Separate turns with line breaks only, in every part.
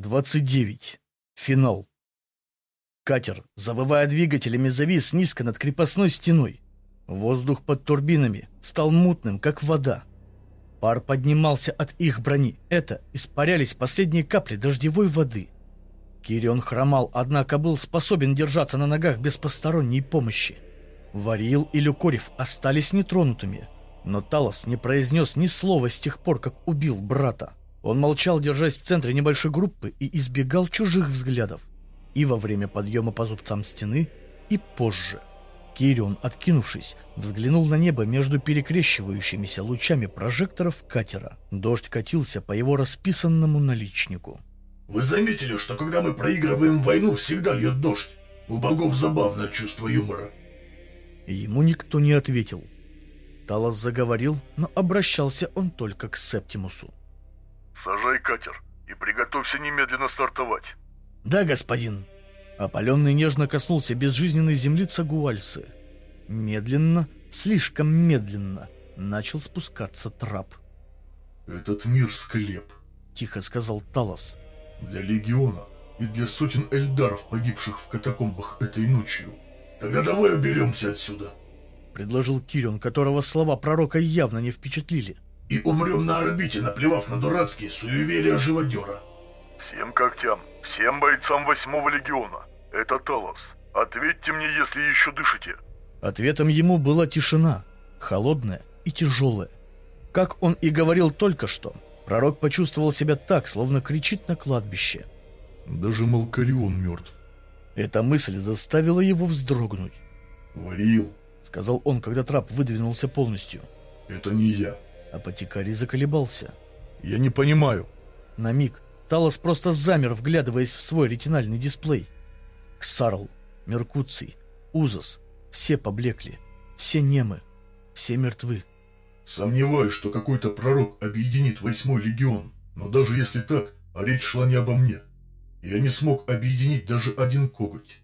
29. Финал. Катер, завывая двигателями, завис низко над крепостной стеной. Воздух под турбинами стал мутным, как вода. Пар поднимался от их брони. Это испарялись последние капли дождевой воды. Кирион хромал, однако был способен держаться на ногах без посторонней помощи. Варил и Люкорев остались нетронутыми, но Талос не произнес ни слова с тех пор, как убил брата. Он молчал, держась в центре небольшой группы, и избегал чужих взглядов. И во время подъема по зубцам стены, и позже. Кирион, откинувшись, взглянул на небо между перекрещивающимися лучами прожекторов катера. Дождь катился по его расписанному наличнику.
«Вы заметили, что когда мы проигрываем войну, всегда льет дождь? У богов забавное чувство юмора».
Ему никто не ответил. Талос заговорил, но обращался он только к Септимусу.
Сажай катер и приготовься немедленно стартовать.
Да, господин. Опаленный нежно коснулся безжизненной земли Цагуальсы. Медленно, слишком медленно, начал спускаться трап.
«Этот мир склеп», —
тихо сказал Талос.
«Для легиона и для сотен эльдаров, погибших в катакомбах этой ночью. Тогда давай уберемся отсюда», —
предложил Кирион, которого слова пророка явно не впечатлили
и умрем на орбите, наплевав на дурацкие суеверия живодера.
Всем когтям, всем бойцам восьмого легиона. Это Талос. Ответьте мне, если еще дышите.
Ответом ему была тишина, холодная и тяжелая. Как он и говорил только что, пророк почувствовал себя так, словно кричит на кладбище.
Даже Малкарион мертв.
Эта мысль заставила его вздрогнуть.
«Варил», —
сказал он, когда трап выдвинулся полностью.
«Это не я.
Апотекарий заколебался.
«Я не понимаю».
На миг Талос просто замер, вглядываясь в свой ретинальный дисплей. Ксарл, Меркуций, Узас — все поблекли, все немы, все мертвы.
Сомневаюсь, что какой-то пророк объединит восьмой легион, но даже если так, а речь шла не обо мне. Я не смог объединить даже один коготь.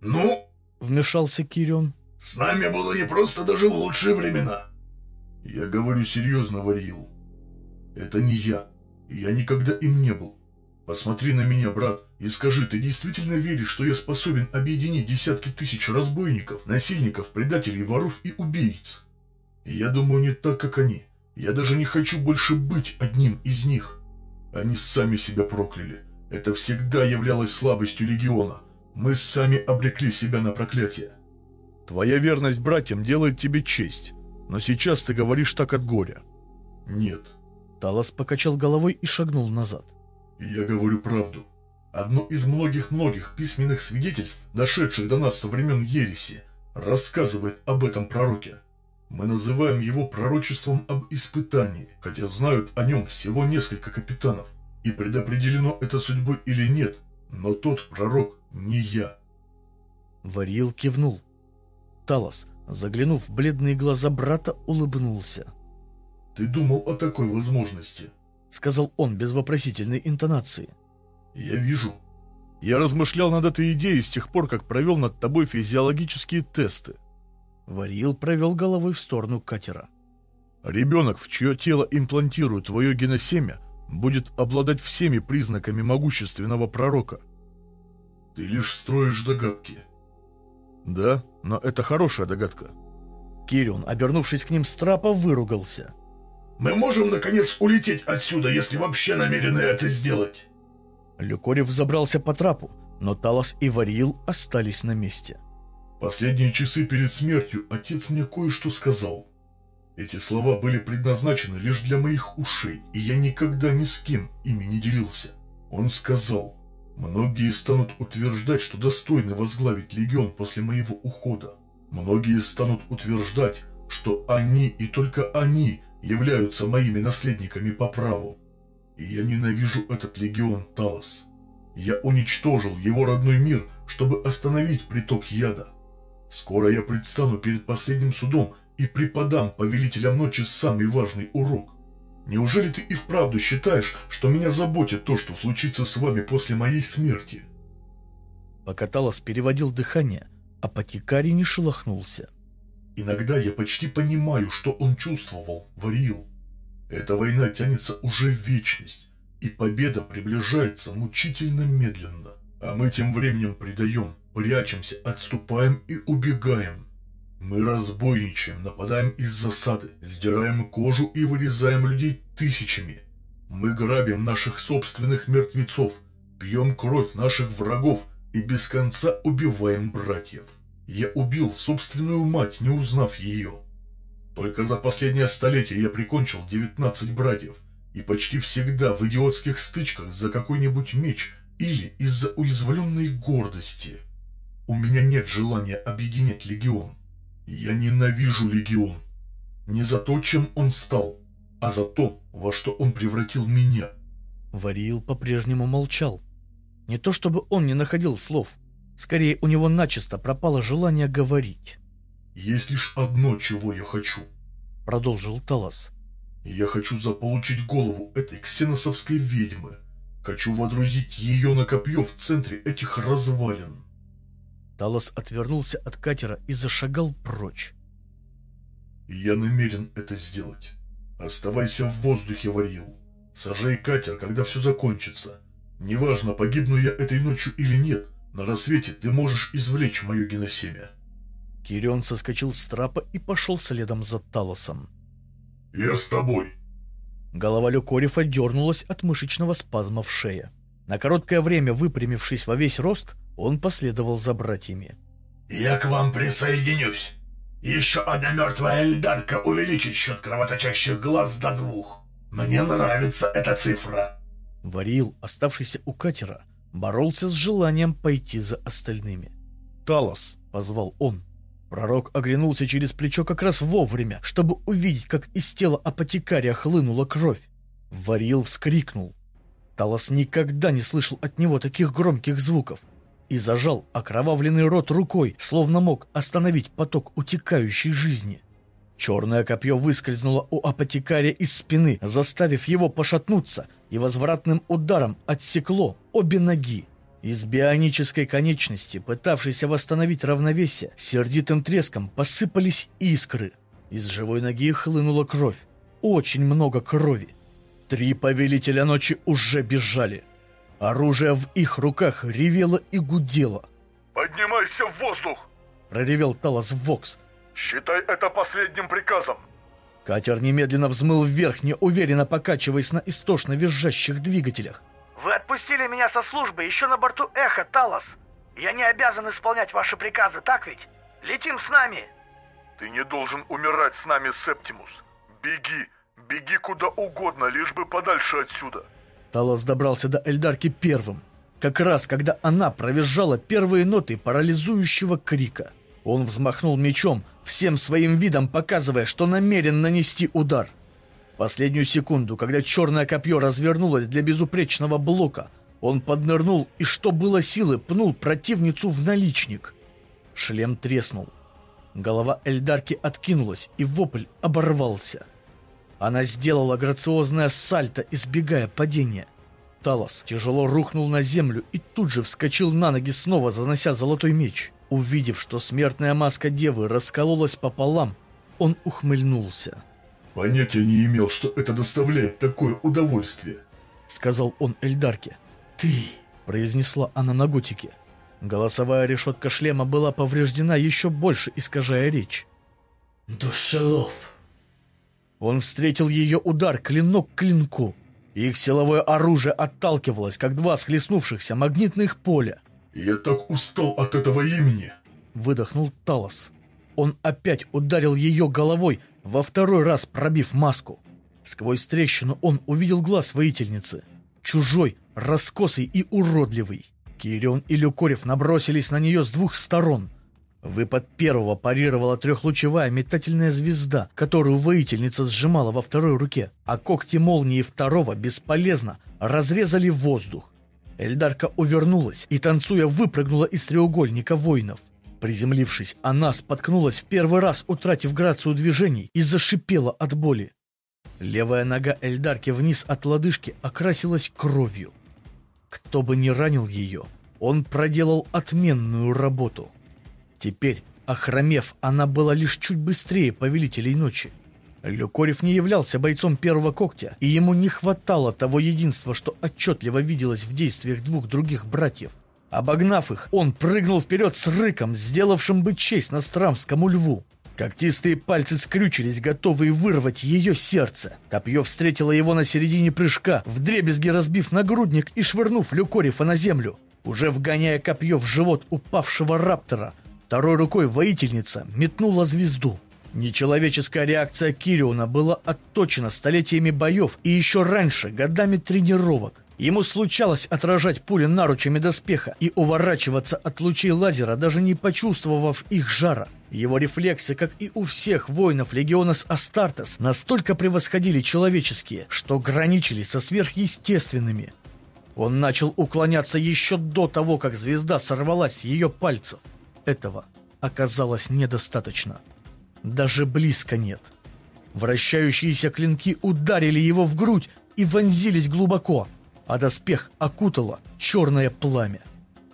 «Ну?»
— вмешался Кирион.
«С нами было не просто даже в лучшие времена. Я говорю серьезно, Варил. Это не я. Я никогда им не был. Посмотри на меня, брат, и скажи, ты действительно веришь, что я способен объединить десятки тысяч разбойников, насильников, предателей, воров и убийц? Я думаю, не так, как они. Я даже не хочу больше быть одним из них. Они сами себя прокляли. Это всегда являлось слабостью Легиона. Мы сами обрекли себя на проклятие.
Твоя верность братьям делает тебе честь. Но сейчас ты говоришь так от горя.
Нет.
Талос покачал головой и шагнул назад.
Я говорю правду. Одно из многих-многих письменных свидетельств, дошедших до нас со времен Ереси, рассказывает об этом пророке. Мы называем его пророчеством об испытании, хотя знают о нем всего несколько капитанов. И предопределено это судьбой или нет, но тот пророк не я.
Варил кивнул. Талос, Заглянув в бледные глаза брата, улыбнулся.
«Ты думал о такой возможности?»
— сказал он без вопросительной интонации.
«Я вижу».
«Я размышлял над этой идеей с тех пор, как провел над тобой физиологические тесты».
Варил провел головой в сторону катера.
«Ребенок, в чье тело имплантируют твое геносемя, будет обладать всеми признаками могущественного пророка».
«Ты лишь строишь догадки»,
да, но это хорошая догадка.
Кирион, обернувшись к ним с трапа, выругался.
«Мы можем, наконец, улететь отсюда, если вообще намерены это сделать!»
Люкорев забрался по трапу, но Талос и Варил остались на месте.
«Последние часы перед смертью отец мне кое-что сказал. Эти слова были предназначены лишь для моих ушей, и я никогда ни с кем ими не делился. Он сказал, Многие станут утверждать, что достойны возглавить легион после моего ухода. Многие станут утверждать, что они и только они являются моими наследниками по праву. И я ненавижу этот легион Талос. Я уничтожил его родной мир, чтобы остановить приток яда. Скоро я предстану перед последним судом и преподам повелителям ночи самый важный урок. Неужели ты и вправду считаешь, что меня заботит то, что случится с вами после моей смерти?»
Пока Талос переводил дыхание, апотекарий не шелохнулся.
«Иногда я почти понимаю, что он чувствовал, Варил. Эта война тянется уже в вечность, и победа приближается мучительно медленно. А мы тем временем предаем, прячемся, отступаем и убегаем. Мы разбойничаем, нападаем из засады, сдираем кожу и вырезаем людей тысячами. Мы грабим наших собственных мертвецов, пьем кровь наших врагов и без конца убиваем братьев. Я убил собственную мать, не узнав ее. Только за последнее столетие я прикончил 19 братьев, и почти всегда в идиотских стычках за какой-нибудь меч или из-за уязвленной гордости. У меня нет желания объединять легион. Я ненавижу Легион. Не за то, чем он стал, а за то, во что он превратил меня.
Вариил по-прежнему молчал. Не то чтобы он не находил слов. Скорее, у него начисто пропало желание говорить.
«Есть лишь одно, чего я хочу», —
продолжил Талас.
«Я хочу заполучить голову этой ксеносовской ведьмы. Хочу водрузить ее на копье в центре этих развалин.
Талос отвернулся от катера и зашагал прочь.
«Я намерен это сделать. Оставайся в воздухе, Варил. Сажай катер, когда все закончится. Неважно, погибну я этой ночью или нет, на рассвете ты можешь извлечь мое геносемя».
Кирион соскочил с трапа и пошел следом за Талосом.
«Я с тобой!»
Голова Люкорифа дернулась от мышечного спазма в шее. На короткое время выпрямившись во весь рост, он последовал за братьями.
«Я к вам присоединюсь. Еще одна мертвая эльдарка увеличит счет кровоточащих глаз до двух. Мне нравится эта цифра».
Варил, оставшийся у катера, боролся с желанием пойти за остальными.
«Талос!»
— позвал он. Пророк оглянулся через плечо как раз вовремя, чтобы увидеть, как из тела апотекария хлынула кровь. Варил вскрикнул. Талос никогда не слышал от него таких громких звуков и зажал окровавленный рот рукой, словно мог остановить поток утекающей жизни. Черное копье выскользнуло у апотекария из спины, заставив его пошатнуться, и возвратным ударом отсекло обе ноги. Из бионической конечности, пытавшейся восстановить равновесие, сердитым треском посыпались искры. Из живой ноги хлынула кровь. Очень много крови. Три повелителя ночи уже бежали. Оружие в их руках ревело и гудело.
«Поднимайся в воздух!»
— проревел Талос Вокс.
«Считай это последним приказом!»
Катер немедленно взмыл вверх, неуверенно покачиваясь на истошно визжащих двигателях.
«Вы отпустили меня со службы еще на борту Эхо, Талос! Я не обязан исполнять ваши приказы, так ведь? Летим с нами!»
«Ты не должен умирать с нами, Септимус! Беги! Беги куда угодно, лишь бы подальше отсюда!»
Талос добрался до Эльдарки первым, как раз когда она провизжала первые ноты парализующего крика. Он взмахнул мечом, всем своим видом показывая, что намерен нанести удар. Последнюю секунду, когда черное копье развернулось для безупречного блока, он поднырнул и, что было силы, пнул противницу в наличник. Шлем треснул. Голова Эльдарки откинулась, и вопль оборвался. Она сделала грациозное сальто, избегая падения. Талос тяжело рухнул на землю и тут же вскочил на ноги снова, занося золотой меч. Увидев, что смертная маска девы раскололась пополам, он ухмыльнулся.
«Понятия не имел, что это доставляет такое удовольствие», —
сказал он Эльдарке. «Ты!» — произнесла она на готике. Голосовая решетка шлема была повреждена еще больше, искажая речь.
«Душелов!»
Он встретил ее удар клинок к клинку. Их силовое оружие отталкивалось, как два схлестнувшихся магнитных поля.
«Я так устал от этого имени!»
Выдохнул Талос. Он опять ударил ее головой, во второй раз пробив маску. Сквозь трещину он увидел глаз воительницы. Чужой, раскосый и уродливый. Кирион и Люкорев набросились на нее с двух сторон — Выпад первого парировала трехлучевая метательная звезда, которую воительница сжимала во второй руке, а когти молнии второго бесполезно разрезали воздух. Эльдарка увернулась и, танцуя, выпрыгнула из треугольника воинов. Приземлившись, она споткнулась в первый раз, утратив грацию движений, и зашипела от боли. Левая нога Эльдарки вниз от лодыжки окрасилась кровью. Кто бы ни ранил ее, он проделал отменную работу. Теперь, охромев, она была лишь чуть быстрее повелителей ночи. Люкорев не являлся бойцом первого когтя, и ему не хватало того единства, что отчетливо виделось в действиях двух других братьев. Обогнав их, он прыгнул вперед с рыком, сделавшим бы честь Настрамскому льву. Когтистые пальцы скрючились, готовые вырвать ее сердце. Копье встретило его на середине прыжка, вдребезги разбив нагрудник и швырнув Люкорифа на землю. Уже вгоняя копье в живот упавшего раптора, второй рукой воительница метнула звезду. Нечеловеческая реакция Кириона была отточена столетиями боев и еще раньше годами тренировок. Ему случалось отражать пули наручами доспеха и уворачиваться от лучей лазера, даже не почувствовав их жара. Его рефлексы, как и у всех воинов Легионас Астартес, настолько превосходили человеческие, что граничили со сверхъестественными. Он начал уклоняться еще до того, как звезда сорвалась с ее пальцев. Этого оказалось недостаточно. Даже близко нет. Вращающиеся клинки ударили его в грудь и вонзились глубоко, а доспех окутало черное пламя.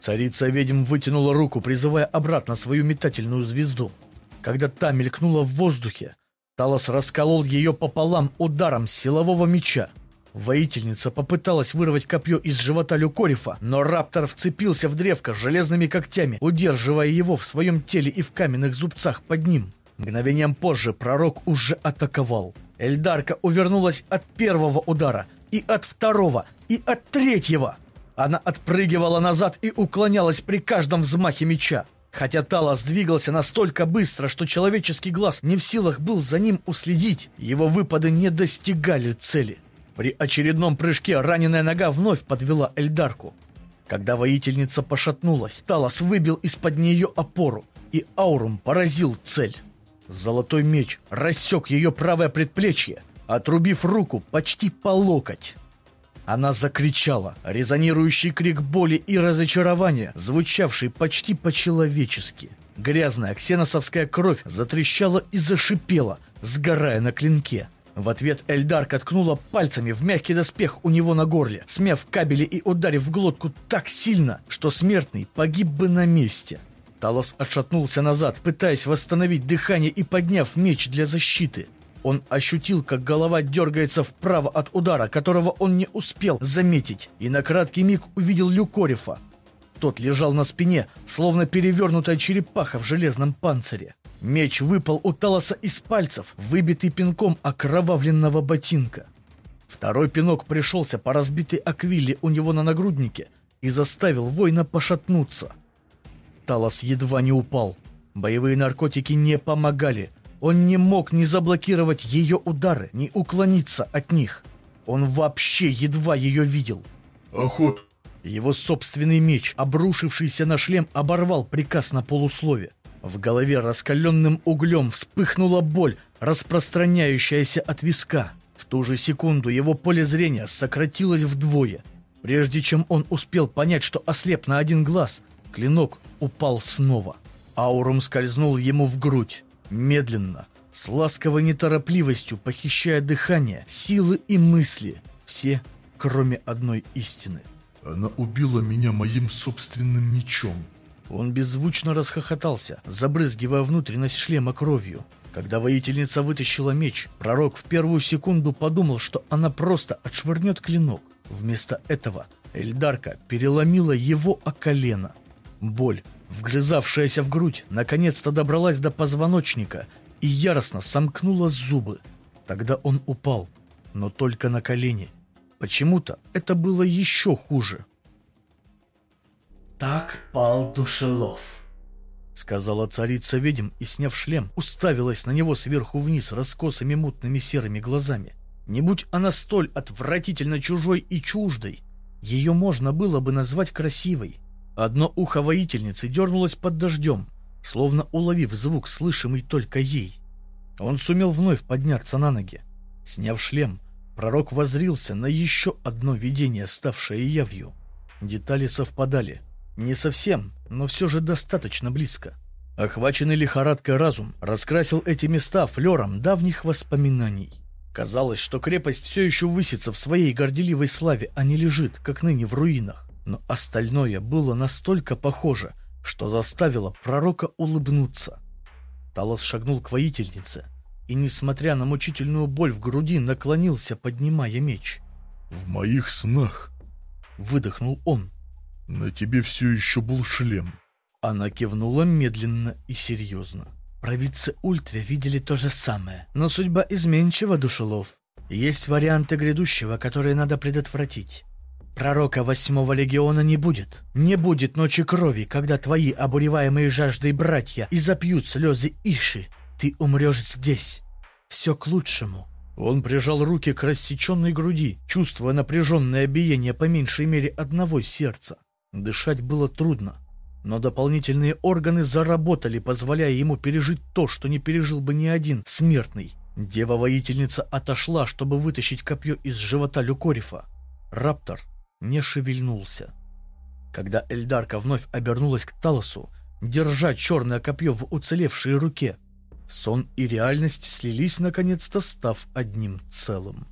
Царица ведьм вытянула руку, призывая обратно свою метательную звезду. Когда та мелькнула в воздухе, Талос расколол ее пополам ударом силового меча. Воительница попыталась вырвать копье из живота Люкорифа, но Раптор вцепился в древко железными когтями, удерживая его в своем теле и в каменных зубцах под ним. Мгновением позже пророк уже атаковал. Эльдарка увернулась от первого удара, и от второго, и от третьего. Она отпрыгивала назад и уклонялась при каждом взмахе меча. Хотя Талос двигался настолько быстро, что человеческий глаз не в силах был за ним уследить, его выпады не достигали цели. При очередном прыжке раненая нога вновь подвела Эльдарку. Когда воительница пошатнулась, Талос выбил из-под нее опору, и Аурум поразил цель. Золотой меч рассек ее правое предплечье, отрубив руку почти по локоть. Она закричала, резонирующий крик боли и разочарования, звучавший почти по-человечески. Грязная ксеносовская кровь затрещала и зашипела, сгорая на клинке. В ответ Эльдар ткнула пальцами в мягкий доспех у него на горле, смяв кабели и ударив в глотку так сильно, что смертный погиб бы на месте. Талос отшатнулся назад, пытаясь восстановить дыхание и подняв меч для защиты. Он ощутил, как голова дергается вправо от удара, которого он не успел заметить, и на краткий миг увидел Люкорифа. Тот лежал на спине, словно перевернутая черепаха в железном панцире. Меч выпал у Талоса из пальцев, выбитый пинком окровавленного ботинка. Второй пинок пришелся по разбитой аквиле у него на нагруднике и заставил воина пошатнуться. Талос едва не упал. Боевые наркотики не помогали. Он не мог ни заблокировать ее удары, ни уклониться от них. Он вообще едва ее видел.
«Охот!»
Его собственный меч, обрушившийся на шлем, оборвал приказ на полуслове. В голове раскаленным углем вспыхнула боль, распространяющаяся от виска. В ту же секунду его поле зрения сократилось вдвое. Прежде чем он успел понять, что ослеп на один глаз, клинок упал снова. Аурум скользнул ему в грудь. Медленно, с ласковой неторопливостью, похищая дыхание, силы и мысли. Все, кроме одной истины.
Она убила меня моим собственным мечом.
Он беззвучно расхохотался, забрызгивая внутренность шлема кровью. Когда воительница вытащила меч, пророк в первую секунду подумал, что она просто отшвырнет клинок. Вместо этого Эльдарка переломила его о колено. Боль, вгрызавшаяся в грудь, наконец-то добралась до позвоночника и яростно сомкнула зубы. Тогда он упал, но только на колени. Почему-то это было еще хуже.
Так пал Душелов.
Сказала царица ведьм и, сняв шлем, уставилась на него сверху вниз раскосыми мутными серыми глазами. Не будь она столь отвратительно чужой и чуждой, ее можно было бы назвать красивой. Одно ухо воительницы дернулось под дождем, словно уловив звук, слышимый только ей. Он сумел вновь подняться на ноги. Сняв шлем, пророк возрился на еще одно видение, ставшее явью. Детали совпадали. Не совсем, но все же достаточно близко. Охваченный лихорадкой разум раскрасил эти места флером давних воспоминаний. Казалось, что крепость все еще высится в своей горделивой славе, а не лежит, как ныне в руинах но остальное было настолько похоже, что заставило пророка улыбнуться. Талос шагнул к воительнице и, несмотря на мучительную боль в груди, наклонился, поднимая меч.
«В моих снах», —
выдохнул он, —
«на тебе все еще был шлем».
Она кивнула медленно и серьезно. Провидцы Ультве видели то же самое, но судьба изменчива, душелов. Есть варианты грядущего, которые надо предотвратить. Пророка восьмого легиона не будет. Не будет ночи крови, когда твои обуреваемые жаждой братья и запьют слезы Иши. Ты умрешь здесь. Все к лучшему. Он прижал руки к рассеченной груди, чувствуя напряженное биение по меньшей мере одного сердца. Дышать было трудно, но дополнительные органы заработали, позволяя ему пережить то, что не пережил бы ни один смертный. Дева-воительница отошла, чтобы вытащить копье из живота Люкорифа. Раптор не шевельнулся. Когда Эльдарка вновь обернулась к Талосу, держа черное копье в уцелевшей руке, сон и реальность слились наконец-то, став одним целым.